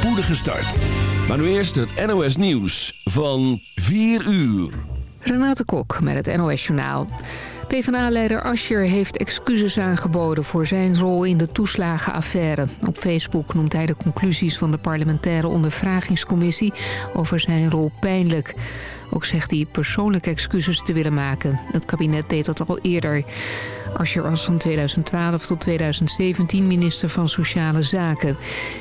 spoedige start. Maar nu eerst het NOS Nieuws van 4 uur. Renate Kok met het NOS Journaal. PvdA-leider Ascher heeft excuses aangeboden voor zijn rol in de toeslagenaffaire. Op Facebook noemt hij de conclusies van de parlementaire ondervragingscommissie over zijn rol pijnlijk. Ook zegt hij persoonlijke excuses te willen maken. Het kabinet deed dat al eerder. Asscher was van 2012 tot 2017 minister van Sociale Zaken.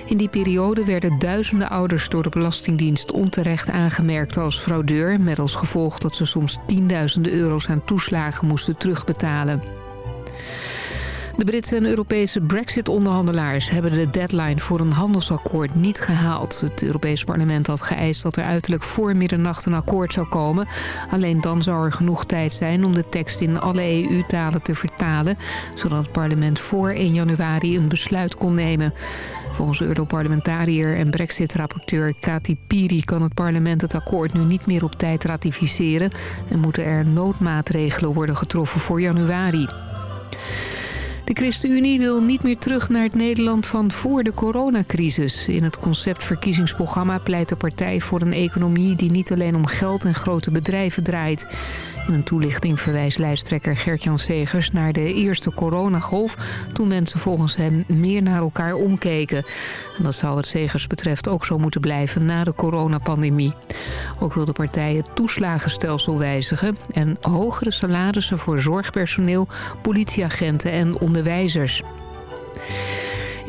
In die periode werden duizenden ouders door de Belastingdienst onterecht aangemerkt als fraudeur... met als gevolg dat ze soms tienduizenden euro's aan toeslagen moesten terugbetalen. De Britse en Europese brexit-onderhandelaars hebben de deadline voor een handelsakkoord niet gehaald. Het Europees parlement had geëist dat er uiterlijk voor middernacht een akkoord zou komen. Alleen dan zou er genoeg tijd zijn om de tekst in alle EU-talen te vertalen... zodat het parlement voor 1 januari een besluit kon nemen. Volgens Europarlementariër en brexit-rapporteur Kati Piri kan het parlement het akkoord nu niet meer op tijd ratificeren... en moeten er noodmaatregelen worden getroffen voor januari. De ChristenUnie wil niet meer terug naar het Nederland van voor de coronacrisis. In het conceptverkiezingsprogramma pleit de partij voor een economie die niet alleen om geld en grote bedrijven draait. In een toelichting verwijst lijsttrekker Gert-Jan Segers naar de eerste coronagolf... toen mensen volgens hem meer naar elkaar omkeken. En dat zou het Segers betreft ook zo moeten blijven na de coronapandemie. Ook wil de partij het toeslagenstelsel wijzigen... en hogere salarissen voor zorgpersoneel, politieagenten en onderwijzers.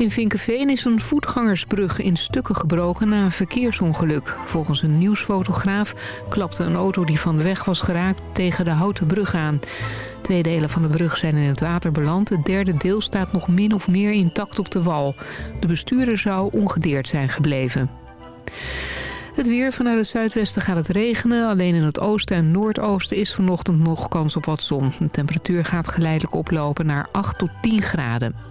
In Vinkenveen is een voetgangersbrug in stukken gebroken na een verkeersongeluk. Volgens een nieuwsfotograaf klapte een auto die van de weg was geraakt tegen de houten brug aan. Twee delen van de brug zijn in het water beland. Het derde deel staat nog min of meer intact op de wal. De bestuurder zou ongedeerd zijn gebleven. Het weer vanuit het zuidwesten gaat het regenen. Alleen in het oosten en noordoosten is vanochtend nog kans op wat zon. De temperatuur gaat geleidelijk oplopen naar 8 tot 10 graden.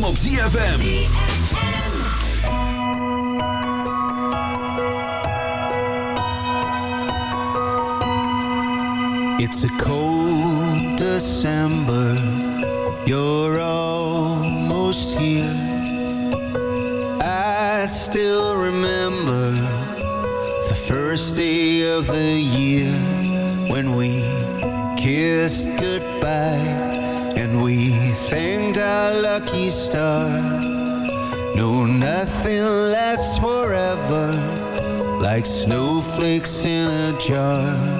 hem op ZFM. It's a cold December start. No, nothing lasts forever, like snowflakes in a jar.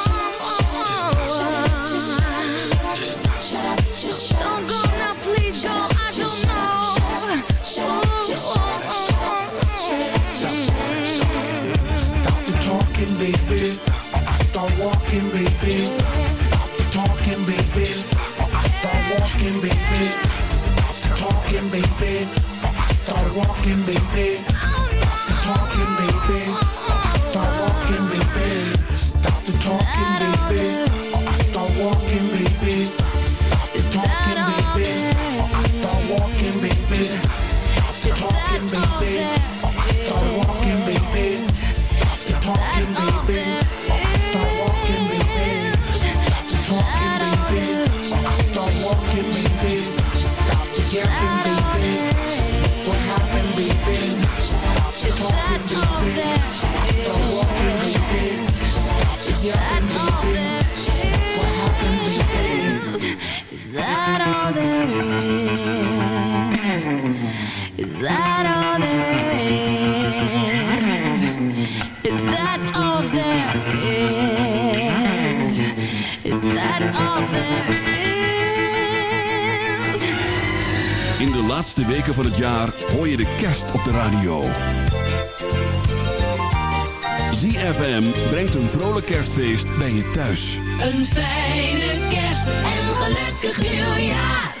Walking, baby. That all there is? Is that all there is? In de laatste weken van het jaar hoor je de kerst op de radio. ZFM brengt een vrolijk kerstfeest bij je thuis. Een fijne kerst en een gelukkig nieuwjaar.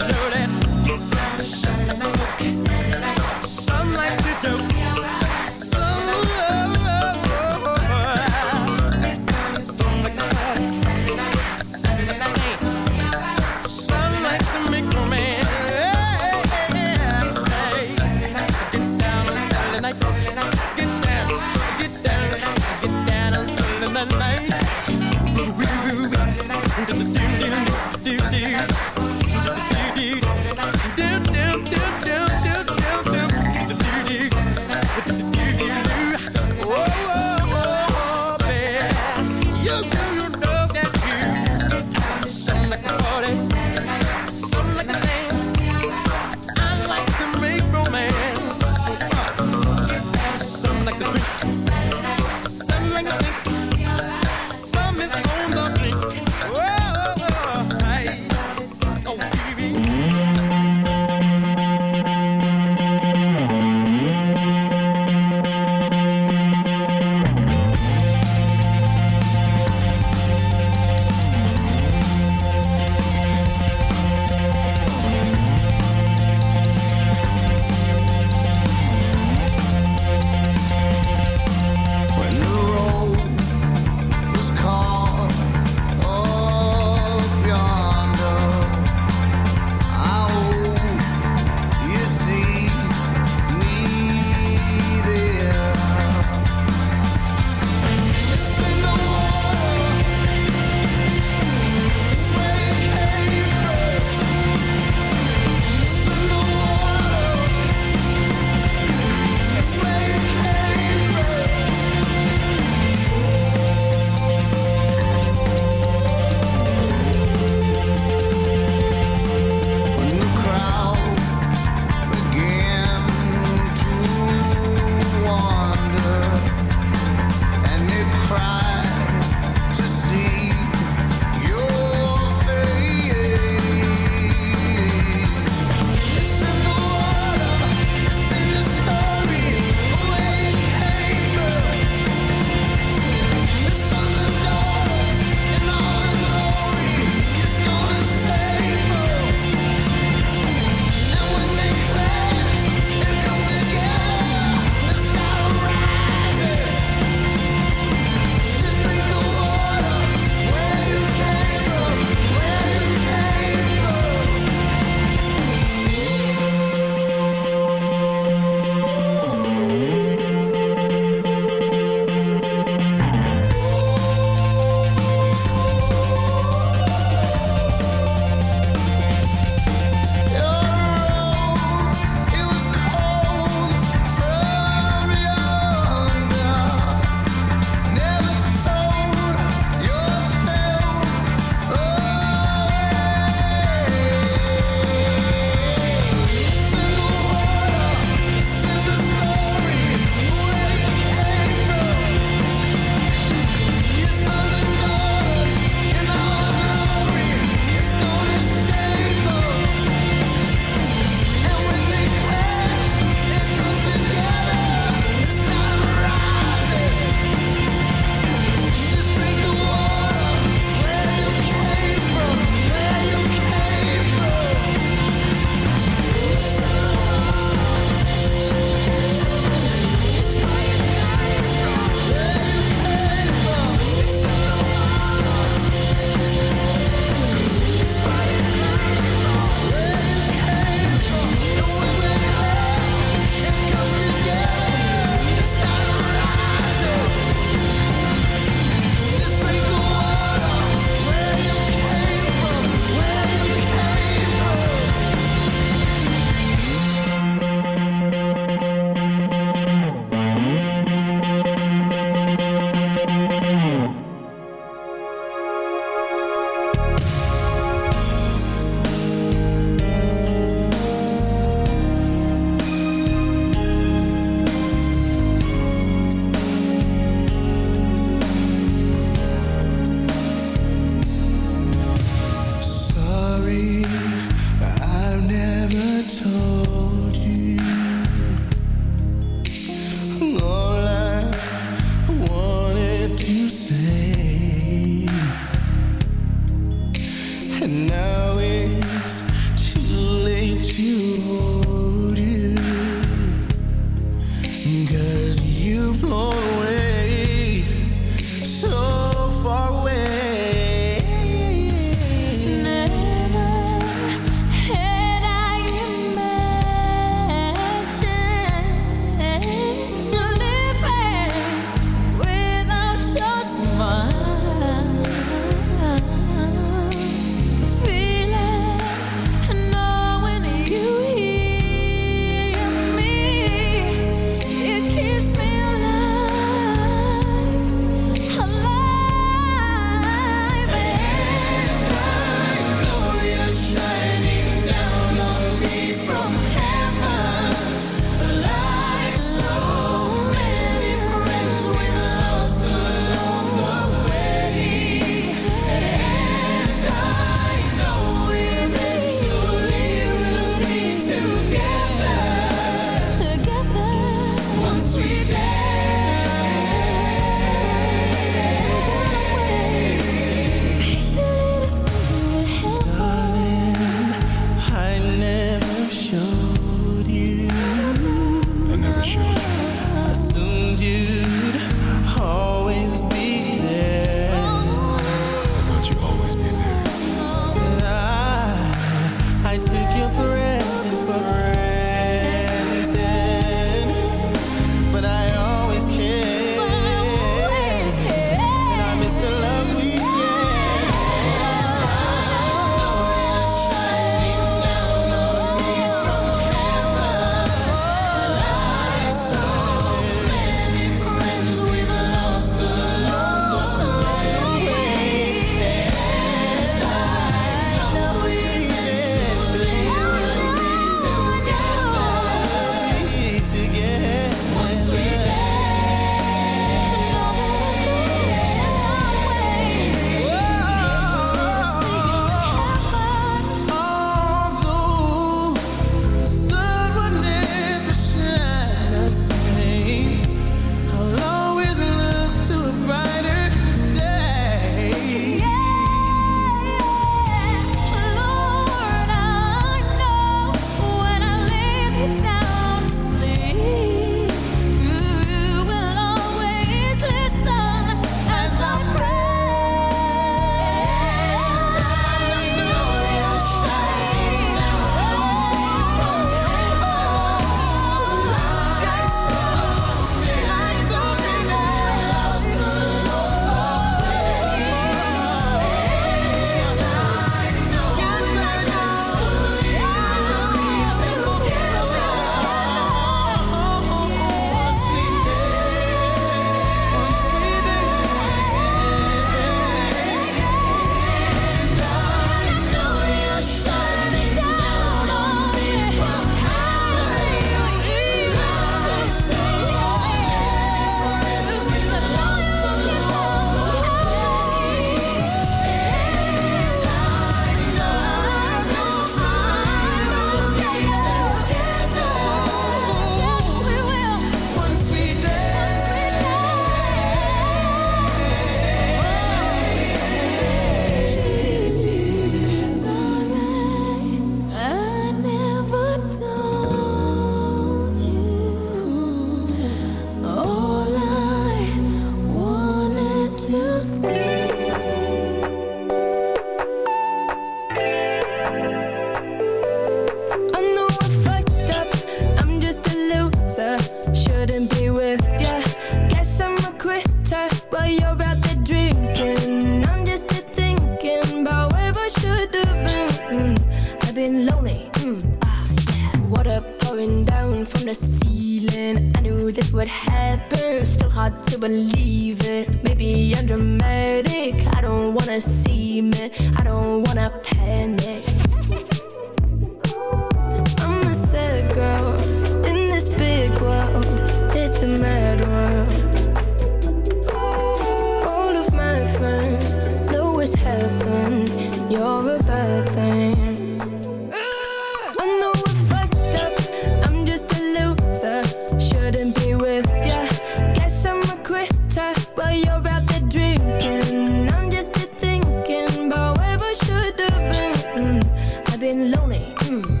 been lonely. Mm.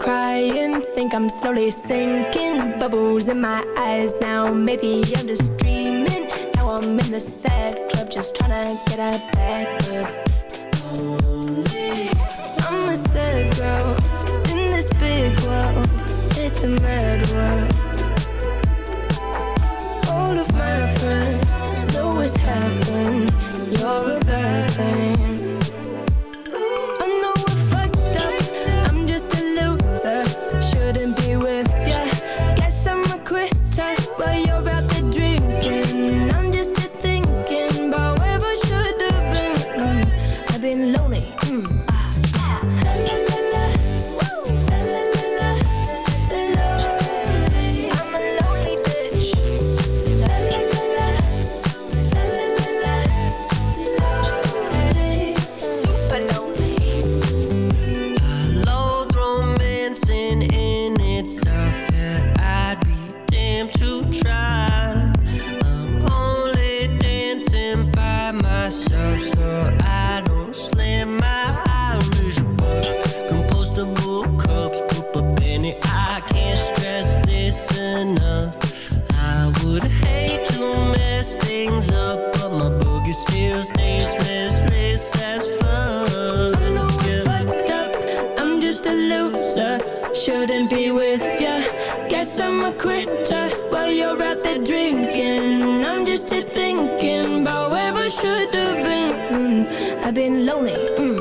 crying. Think I'm slowly sinking. Bubbles in my eyes now. Maybe I'm just dreaming. Now I'm in the sad club Just trying to get out back up a mad world should have been. Mm, I've been lonely. Mm.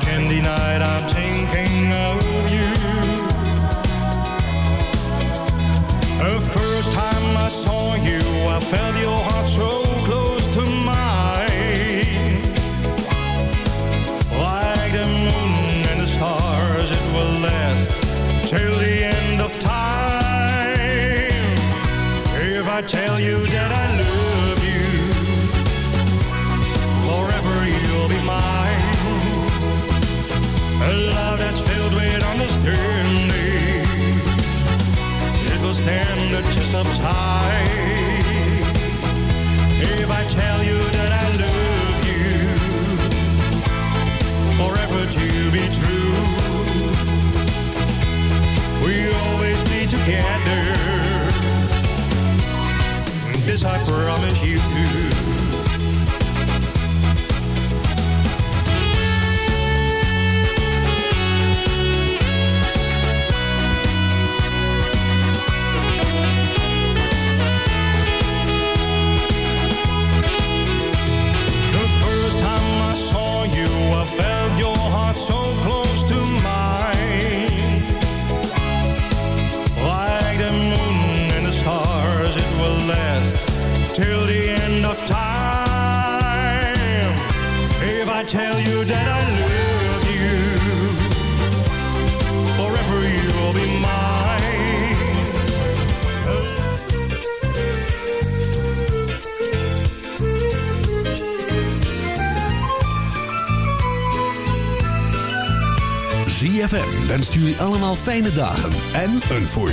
candy night, I'm comes high tell you that I love you Forever you'll be mine ZFM wenst jullie allemaal fijne dagen en een voorzitter.